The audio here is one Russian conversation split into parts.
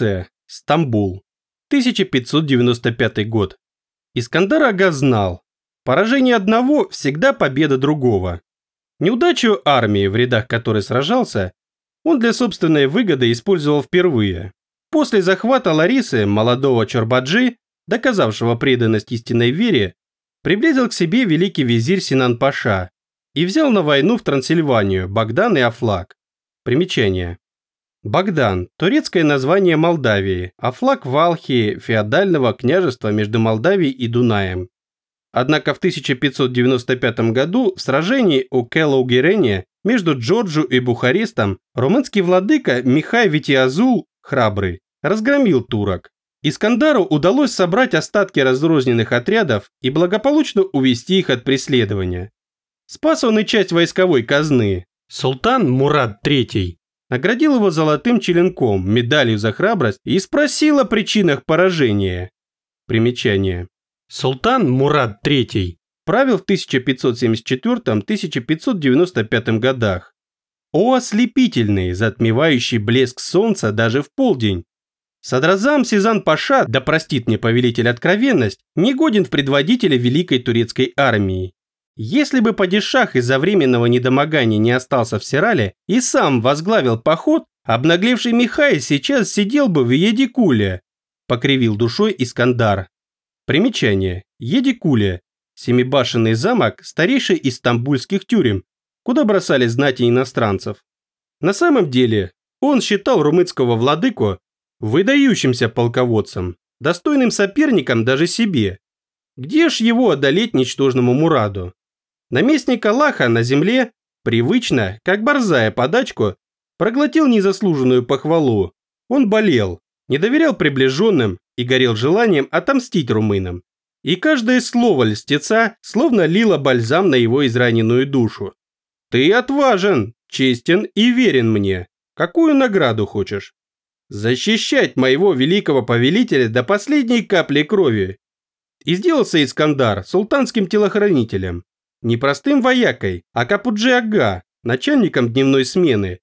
Турция, Стамбул, 1595 год. Искандар Ага знал, поражение одного всегда победа другого. Неудачу армии, в рядах которой сражался, он для собственной выгоды использовал впервые. После захвата Ларисы, молодого Чорбаджи, доказавшего преданность истинной вере, приблизил к себе великий визирь Синан Паша и взял на войну в Трансильванию Богдан и Афлак. Примечание. Богдан – турецкое название Молдавии, Афлак – Валхии, феодального княжества между Молдавией и Дунаем. Однако в 1595 году в сражении у Келлоугерене между Джорджу и Бухарестом румынский владыка Михай Витиазул, храбрый, разгромил турок. Искандару удалось собрать остатки разрозненных отрядов и благополучно увести их от преследования. Спас он и часть войсковой казны. Султан Мурад III наградил его золотым черенком, медалью за храбрость и спросил о причинах поражения. Примечание. Султан Мурад III правил в 1574-1595 годах. О ослепительный, затмевающий блеск солнца даже в полдень! Садразам Сизан Паша, да простит мне повелитель откровенность, не годен в предводителя великой турецкой армии. Если бы падишах из-за временного недомогания не остался в Сирале и сам возглавил поход, обнаглевший Михай сейчас сидел бы в Едикуле, покривил душой Искандар. Примечание. Едикуле. Семибашенный замок, старейший из стамбульских тюрем, куда бросали знати иностранцев. На самом деле, он считал румынского владыку выдающимся полководцем, достойным соперником даже себе. Где ж его одолеть ничтожному Мураду? Наместник Аллаха на земле, привычно, как борзая подачку, проглотил незаслуженную похвалу. Он болел, не доверял приближенным и горел желанием отомстить румынам. И каждое слово льстеца словно лило бальзам на его израненную душу. «Ты отважен, честен и верен мне. Какую награду хочешь?» защищать моего великого повелителя до последней капли крови. И сделался Искандар султанским телохранителем. Не простым воякой, а Капуджи-ага, начальником дневной смены.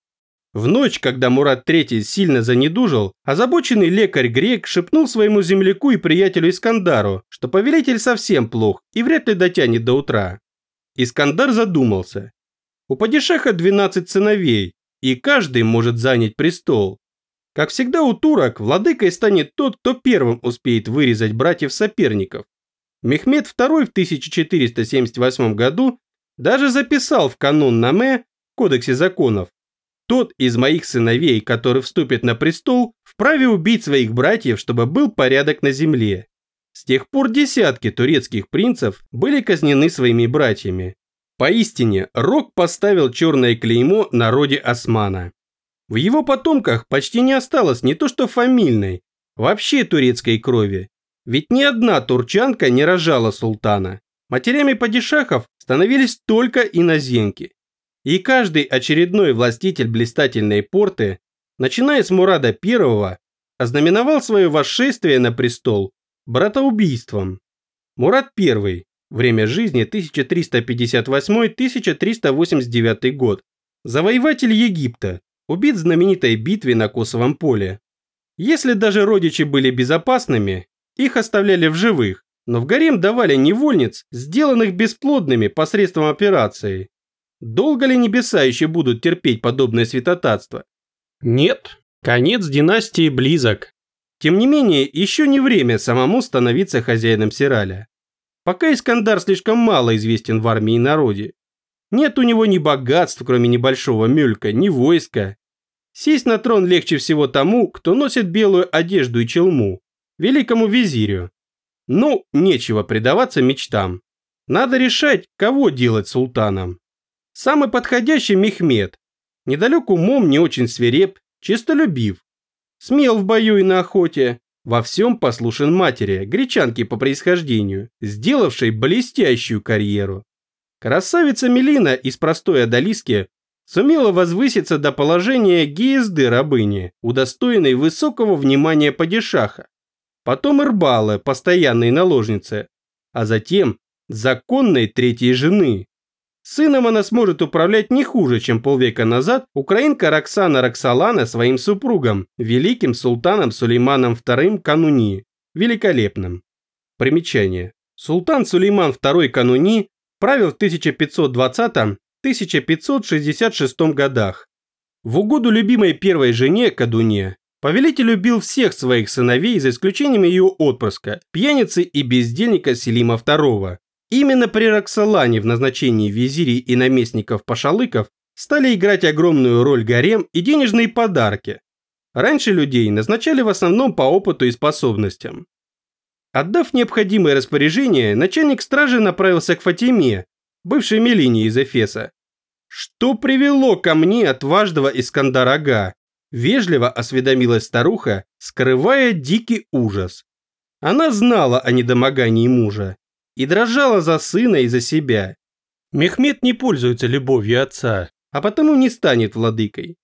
В ночь, когда Мурат III сильно занедужил, озабоченный лекарь-грек шепнул своему земляку и приятелю Искандару, что повелитель совсем плох и вряд ли дотянет до утра. Искандар задумался. У падишаха 12 сыновей, и каждый может занять престол. Как всегда у турок, владыкой станет тот, кто первым успеет вырезать братьев-соперников. Мехмед II в 1478 году даже записал в канон Наме, кодексе законов, тот из моих сыновей, который вступит на престол, вправе убить своих братьев, чтобы был порядок на земле. С тех пор десятки турецких принцев были казнены своими братьями. Поистине, Рок поставил черное клеймо на роде Османа. В его потомках почти не осталось не то что фамильной, вообще турецкой крови. Ведь ни одна турчанка не рожала султана. Матерями падишахов становились только иноземки. И каждый очередной властитель блистательной порты, начиная с Мурада I, ознаменовал свое восшествие на престол братоубийством. Мурад I, время жизни 1358-1389 год, завоеватель Египта, убит в знаменитой битве на Косовом поле. Если даже родичи были безопасными, их оставляли в живых, но в гарем давали невольниц, сделанных бесплодными посредством операции. Долго ли небеса еще будут терпеть подобное святотатство? Нет, конец династии близок. Тем не менее, еще не время самому становиться хозяином Сираля. Пока Искандар слишком мало известен в армии и народе. Нет у него ни богатств, кроме небольшого мюлька, ни войска. Сесть на трон легче всего тому, кто носит белую одежду и челму, великому визирю. Ну, нечего предаваться мечтам. Надо решать, кого делать султаном. Самый подходящий Мехмед. Недалек умом, не очень свиреп, честолюбив. Смел в бою и на охоте. Во всем послушен матери, гречанке по происхождению, сделавшей блестящую карьеру. Красавица Мелина из простой Адалиски сумела возвыситься до положения гиезды рабыни, удостоенной высокого внимания падишаха. Потом Ирбала, постоянной наложницы, а затем законной третьей жены. Сыном она сможет управлять не хуже, чем полвека назад украинка Роксана Роксолана своим супругом, великим султаном Сулейманом II Кануни, великолепным. Примечание. Султан Сулейман II Кануни правил в 1520-1566 годах. В угоду любимой первой жене Кадуне повелитель любил всех своих сыновей за исключением ее отпрыска, пьяницы и бездельника Селима II. Именно при Роксолане в назначении визирей и наместников-пашалыков стали играть огромную роль гарем и денежные подарки. Раньше людей назначали в основном по опыту и способностям. Отдав необходимое распоряжение, начальник стражи направился к Фатиме, бывшей Мелине из Эфеса. «Что привело ко мне отважного Искандара Ага?» Вежливо осведомилась старуха, скрывая дикий ужас. Она знала о недомогании мужа и дрожала за сына и за себя. Мехмед не пользуется любовью отца, а потому не станет владыкой.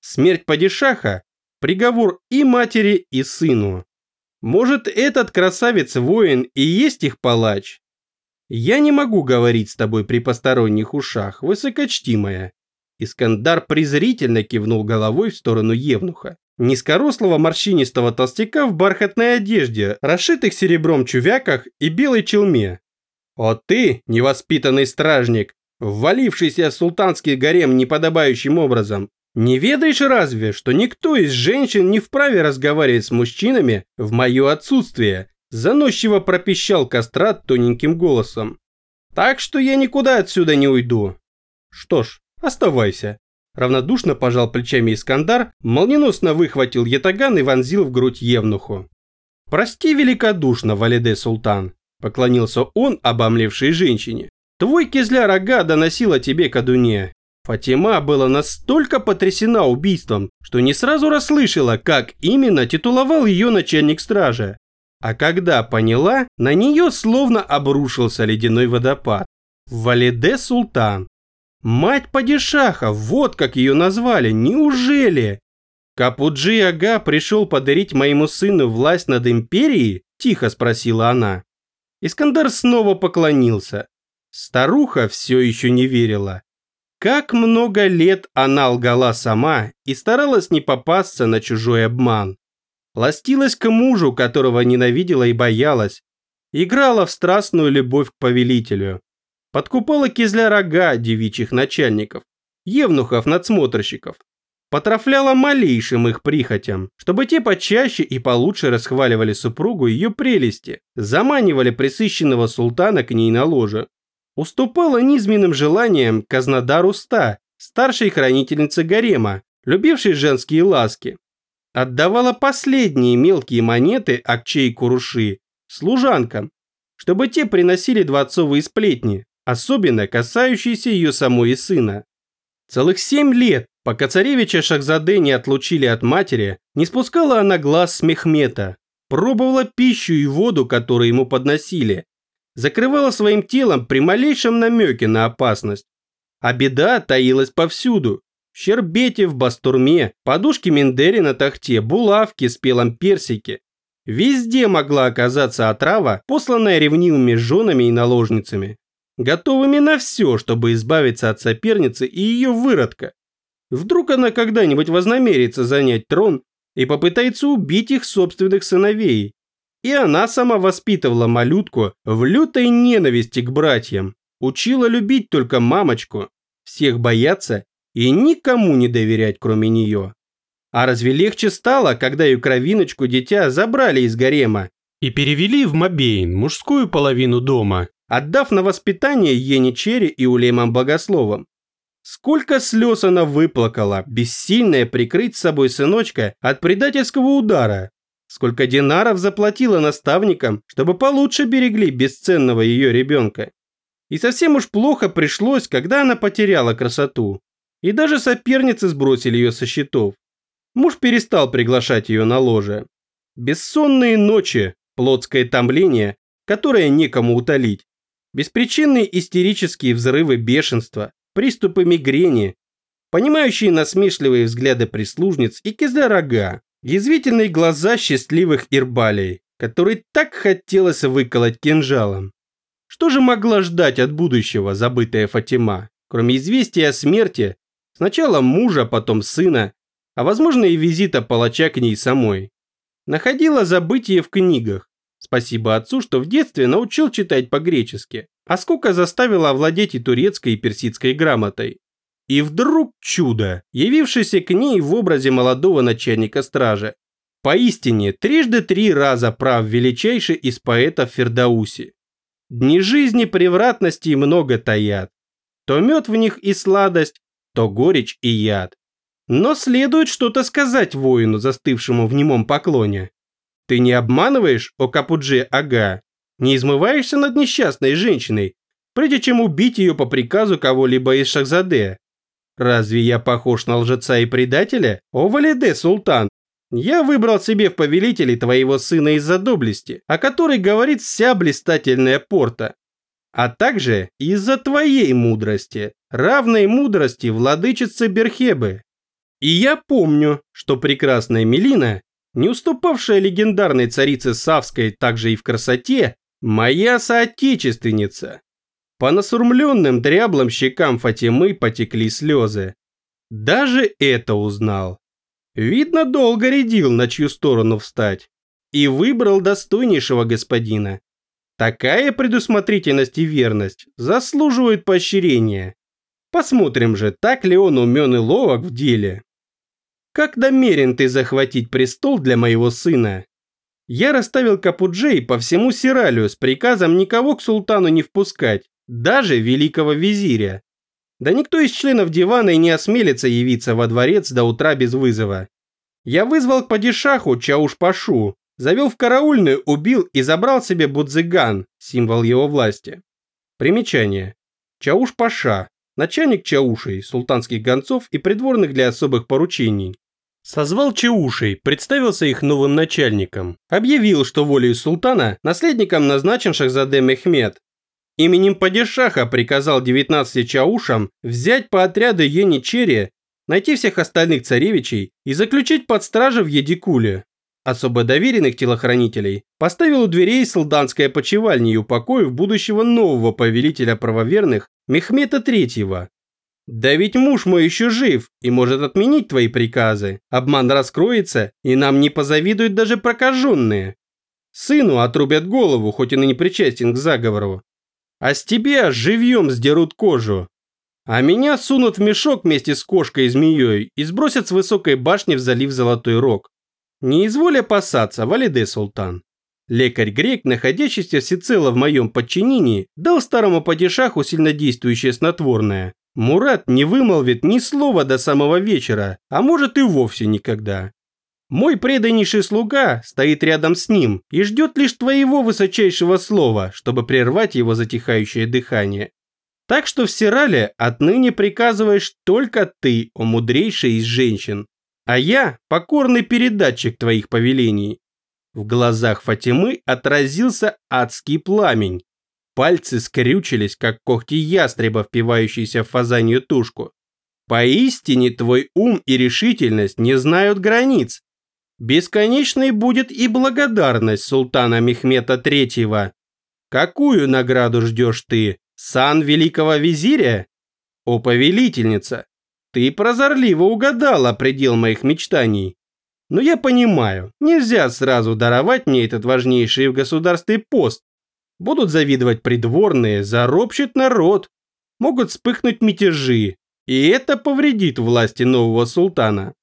Смерть падишаха – приговор и матери, и сыну. Может, этот красавец-воин и есть их палач? Я не могу говорить с тобой при посторонних ушах, высокочтимая. Искандар презрительно кивнул головой в сторону Евнуха. Низкорослого морщинистого толстяка в бархатной одежде, расшитых серебром чувяках и белой челме. «О ты, невоспитанный стражник, ввалившийся в султанский гарем неподобающим образом, не ведаешь разве, что никто из женщин не вправе разговаривать с мужчинами в мое отсутствие?» Заносчиво пропищал кастрат тоненьким голосом. «Так что я никуда отсюда не уйду». «Что ж, оставайся. Равнодушно пожал плечами Искандар, молниеносно выхватил ятаган и вонзил в грудь Евнуху. «Прости великодушно, Валиде Султан», – поклонился он обомлевшей женщине. «Твой кизля рога доносила тебе кадуне». Фатима была настолько потрясена убийством, что не сразу расслышала, как именно титуловал ее начальник стражи. А когда поняла, на нее словно обрушился ледяной водопад. Валиде Султан, Мать падишаха, вот как ее назвали, неужели? Капуджи Ага пришел подарить моему сыну власть над империей? Тихо спросила она. Искандар снова поклонился. Старуха все еще не верила. Как много лет она лгала сама и старалась не попасться на чужой обман. Ластилась к мужу, которого ненавидела и боялась. Играла в страстную любовь к повелителю подкупала кизля рога девичьих начальников, евнухов-надсмотрщиков, потрафляла малейшим их прихотям, чтобы те почаще и получше расхваливали супругу ее прелести, заманивали присыщенного султана к ней на ложе. Уступала низменным желаниям Казнадару Ста, старшей хранительнице гарема, любившей женские ласки. Отдавала последние мелкие монеты Акчей Куруши служанкам, чтобы те приносили дворцовые сплетни, особенно касающиеся ее самой и сына. Целых семь лет, пока царевича Шахзаде не отлучили от матери, не спускала она глаз с Мехмета, пробовала пищу и воду, которые ему подносили, закрывала своим телом при малейшем намеке на опасность. А беда таилась повсюду. В щербете, в бастурме, подушке Мендери на тахте, булавки, спелом персике. Везде могла оказаться отрава, посланная ревнивыми женами и наложницами готовыми на все, чтобы избавиться от соперницы и ее выродка. Вдруг она когда-нибудь вознамерится занять трон и попытается убить их собственных сыновей. И она сама воспитывала малютку в лютой ненависти к братьям, учила любить только мамочку, всех бояться и никому не доверять, кроме нее. А разве легче стало, когда ее кровиночку дитя забрали из гарема и перевели в Мобейн, мужскую половину дома, отдав на воспитание Еничере и Улеймам Богословам. Сколько слез она выплакала, бессильная прикрыть собой сыночка от предательского удара. Сколько динаров заплатила наставникам, чтобы получше берегли бесценного ее ребенка. И совсем уж плохо пришлось, когда она потеряла красоту. И даже соперницы сбросили ее со счетов. Муж перестал приглашать ее на ложе. Бессонные ночи, плотское томление, которое некому утолить, Беспричинные истерические взрывы бешенства, приступы мигрени, понимающие насмешливые взгляды прислужниц и кизля язвительные глаза счастливых ирбалей, которые так хотелось выколоть кинжалом. Что же могла ждать от будущего забытая Фатима, кроме известия о смерти, сначала мужа, потом сына, а возможно и визита палача к ней самой? Находила забытие в книгах. Спасибо отцу, что в детстве научил читать по-гречески, а сколько заставила овладеть и турецкой, и персидской грамотой. И вдруг чудо, явившееся к ней в образе молодого начальника стражи. Поистине, трижды три раза прав величайший из поэтов Фердауси. Дни жизни превратностей много таят. То мед в них и сладость, то горечь и яд. Но следует что-то сказать воину, застывшему в немом поклоне. Ты не обманываешь, о Капудже Ага? Не измываешься над несчастной женщиной, прежде чем убить ее по приказу кого-либо из Шахзаде? Разве я похож на лжеца и предателя? О, Валиде, султан! Я выбрал себе в повелители твоего сына из-за доблести, о которой говорит вся блистательная порта. А также из-за твоей мудрости, равной мудрости владычицы Берхебы. И я помню, что прекрасная Мелина, не уступавшая легендарной царице Савской также и в красоте, моя соотечественница. По насурмленным дряблым щекам Фатимы потекли слезы. Даже это узнал. Видно, долго рядил, на чью сторону встать. И выбрал достойнейшего господина. Такая предусмотрительность и верность заслуживают поощрения. Посмотрим же, так ли он умен и ловок в деле. Как намерен ты захватить престол для моего сына? Я расставил Капуджей по всему Сиралю с приказом никого к султану не впускать, даже великого визиря. Да никто из членов дивана и не осмелится явиться во дворец до утра без вызова. Я вызвал к падишаху Чауш-Пашу, завел в караульную, убил и забрал себе Будзыган, символ его власти. Примечание. Чауш-Паша, начальник Чаушей, султанских гонцов и придворных для особых поручений. Созвал Чаушей, представился их новым начальником. Объявил, что волей султана наследником назначен Шахзаде Мехмед. Именем Падишаха приказал 19 чаушам взять по отряду Ени найти всех остальных царевичей и заключить под стражу в Едикуле. Особо доверенных телохранителей поставил у дверей солданской опочивальни и упокоив будущего нового повелителя правоверных Мехмета Третьего, да ведь муж мой еще жив и может отменить твои приказы. Обман раскроется, и нам не позавидуют даже прокаженные. Сыну отрубят голову, хоть он и не причастен к заговору. А с тебя живьем сдерут кожу. А меня сунут в мешок вместе с кошкой и змеей и сбросят с высокой башни в залив Золотой Рог. Не изволь опасаться, Валиде Султан. Лекарь-грек, находящийся всецело в моем подчинении, дал старому падишаху сильнодействующее снотворное, Мурат не вымолвит ни слова до самого вечера, а может и вовсе никогда. Мой преданнейший слуга стоит рядом с ним и ждет лишь твоего высочайшего слова, чтобы прервать его затихающее дыхание. Так что в Сирале отныне приказываешь только ты, о мудрейший из женщин, а я покорный передатчик твоих повелений. В глазах Фатимы отразился адский пламень, Пальцы скрючились, как когти ястреба, впивающиеся в фазанью тушку. Поистине твой ум и решительность не знают границ. Бесконечной будет и благодарность султана Мехмета Третьего. Какую награду ждешь ты? Сан великого визиря? О, повелительница, ты прозорливо угадала предел моих мечтаний. Но я понимаю, нельзя сразу даровать мне этот важнейший в государстве пост, Будут завидовать придворные, заропщет народ. Могут вспыхнуть мятежи. И это повредит власти нового султана.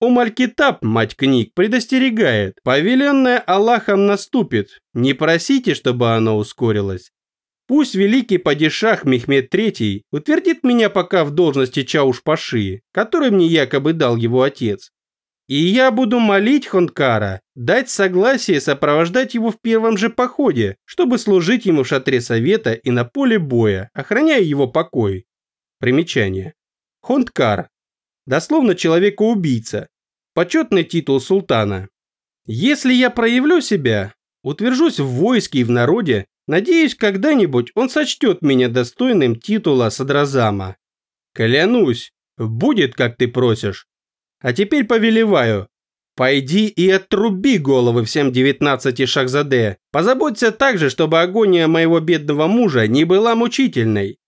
Умаль-Китаб, мать книг, предостерегает. Повеленное Аллахом наступит. Не просите, чтобы оно ускорилось. Пусть великий падишах Мехмед III утвердит меня пока в должности Чауш-Паши, который мне якобы дал его отец. И я буду молить Хонкара дать согласие сопровождать его в первом же походе, чтобы служить ему в шатре совета и на поле боя, охраняя его покой. Примечание. Хонкар. Дословно человека-убийца. Почетный титул султана. Если я проявлю себя, утвержусь в войске и в народе, надеюсь, когда-нибудь он сочтет меня достойным титула Садразама. Клянусь, будет, как ты просишь. А теперь повелеваю. Пойди и отруби головы всем 19 шахзаде. Позаботься также, чтобы агония моего бедного мужа не была мучительной.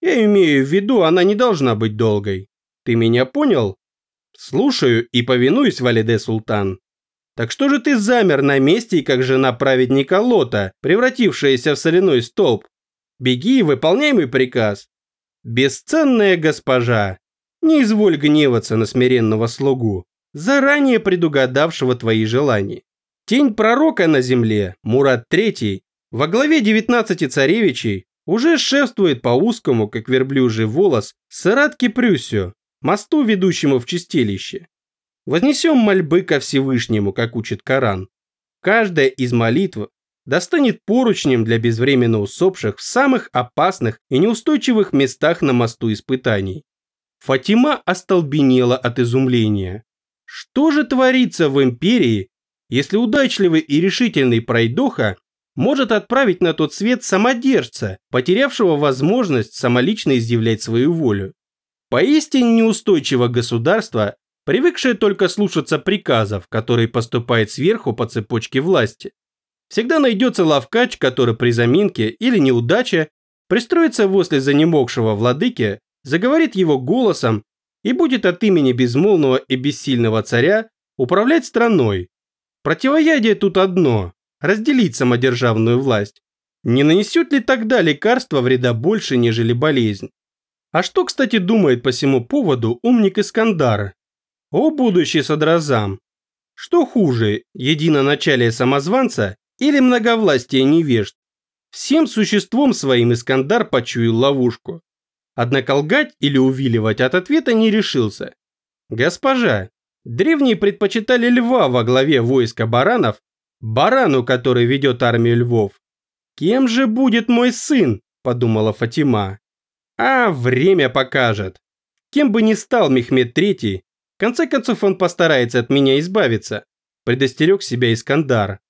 Я имею в виду, она не должна быть долгой. Ты меня понял? Слушаю и повинуюсь, Валиде Султан. Так что же ты замер на месте, как жена праведника Лота, превратившаяся в соляной столб? Беги и выполняй мой приказ. Бесценная госпожа, не изволь гневаться на смиренного слугу, заранее предугадавшего твои желания. Тень пророка на земле, Мурат III, во главе 19 царевичей, уже шествует по узкому, как верблюжий волос, Саратке Прюсю, мосту, ведущему в чистилище. Вознесем мольбы ко Всевышнему, как учит Коран. Каждая из молитв достанет поручнем для безвременно усопших в самых опасных и неустойчивых местах на мосту испытаний. Фатима остолбенела от изумления. Что же творится в империи, если удачливый и решительный пройдоха может отправить на тот свет самодержца, потерявшего возможность самолично изъявлять свою волю? Поистине неустойчиво государство, привыкшее только слушаться приказов, которые поступают сверху по цепочке власти. Всегда найдется лавкач, который при заминке или неудаче пристроится возле занемогшего владыки, заговорит его голосом и будет от имени безмолвного и бессильного царя управлять страной. Противоядие тут одно – разделить самодержавную власть. Не нанесет ли тогда лекарство вреда больше, нежели болезнь? А что, кстати, думает по всему поводу умник Искандар? О будущий Садразам! Что хуже, единоначалие самозванца или многовластие невежд? Всем существом своим Искандар почуял ловушку. Однако лгать или увиливать от ответа не решился. Госпожа, древние предпочитали льва во главе войска баранов, барану, который ведет армию львов. «Кем же будет мой сын?» – подумала Фатима. «А время покажет. Кем бы ни стал Мехмед III, в конце концов он постарается от меня избавиться», – предостерег себя Искандар.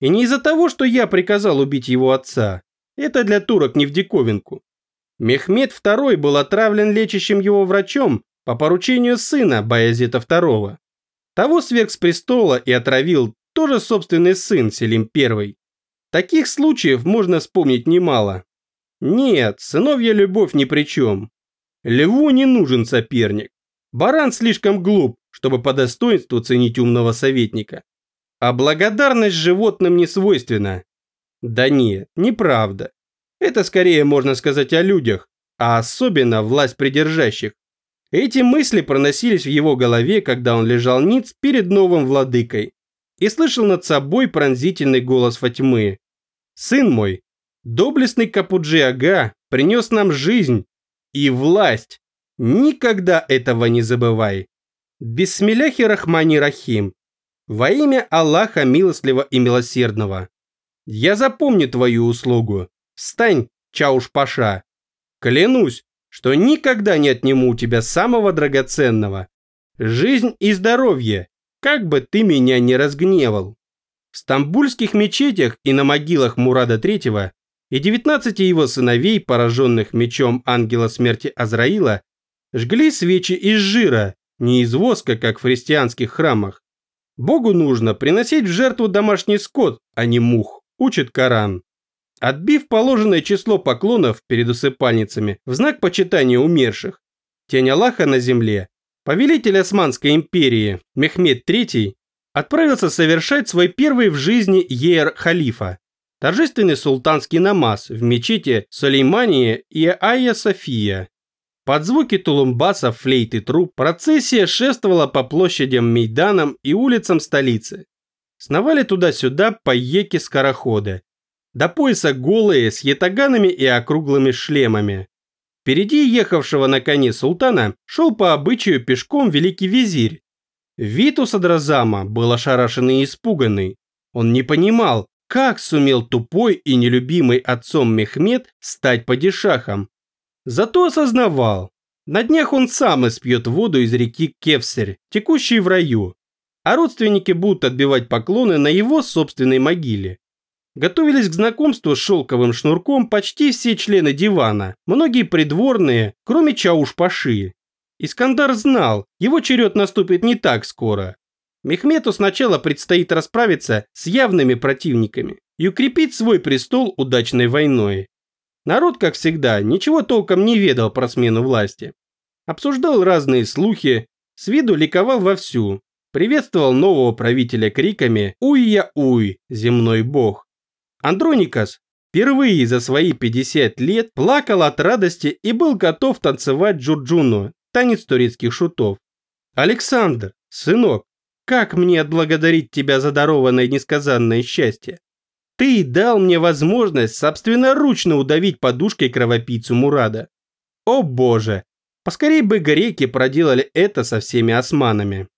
«И не из-за того, что я приказал убить его отца. Это для турок не в диковинку. Мехмед II был отравлен лечащим его врачом по поручению сына Баязита II. Того сверг с престола и отравил тоже собственный сын Селим I. Таких случаев можно вспомнить немало. Нет, сыновья любовь ни при чем. Льву не нужен соперник. Баран слишком глуп, чтобы по достоинству ценить умного советника. А благодарность животным не свойственна. Да нет, неправда. Это скорее можно сказать о людях, а особенно власть придержащих. Эти мысли проносились в его голове, когда он лежал ниц перед новым владыкой и слышал над собой пронзительный голос Фатьмы. «Сын мой, доблестный Капуджи Ага принес нам жизнь и власть. Никогда этого не забывай. Бисмилляхи Рахмани Рахим. Во имя Аллаха Милостливого и Милосердного. Я запомню твою услугу Встань, Чауш-Паша. Клянусь, что никогда не отниму у тебя самого драгоценного. Жизнь и здоровье, как бы ты меня не разгневал. В стамбульских мечетях и на могилах Мурада III и 19 его сыновей, пораженных мечом ангела смерти Азраила, жгли свечи из жира, не из воска, как в христианских храмах. Богу нужно приносить в жертву домашний скот, а не мух, учит Коран. Отбив положенное число поклонов перед усыпальницами в знак почитания умерших, тень Аллаха на земле, повелитель Османской империи Мехмед III отправился совершать свой первый в жизни Ейр-халифа, торжественный султанский намаз в мечети Сулеймания и Айя София. Под звуки тулумбаса, флейт и труб процессия шествовала по площадям, мейданам и улицам столицы. Сновали туда-сюда поеки-скороходы, до пояса голые, с ятаганами и округлыми шлемами. Впереди ехавшего на коне султана шел по обычаю пешком великий визирь. Вид у Садразама был ошарашенный и испуганный. Он не понимал, как сумел тупой и нелюбимый отцом Мехмед стать падишахом. Зато осознавал, на днях он сам испьет воду из реки Кевсерь, текущей в раю, а родственники будут отбивать поклоны на его собственной могиле. Готовились к знакомству с шелковым шнурком почти все члены дивана, многие придворные, кроме Чауш-Паши. Искандар знал, его черед наступит не так скоро. Мехмету сначала предстоит расправиться с явными противниками и укрепить свой престол удачной войной. Народ, как всегда, ничего толком не ведал про смену власти. Обсуждал разные слухи, с виду ликовал вовсю, приветствовал нового правителя криками «Уй-я-уй, земной бог!». Андроникас впервые за свои 50 лет плакал от радости и был готов танцевать джурджуну, танец турецких шутов. «Александр, сынок, как мне отблагодарить тебя за дарованное несказанное счастье? Ты дал мне возможность собственноручно удавить подушкой кровопийцу Мурада. О боже, поскорей бы греки проделали это со всеми османами.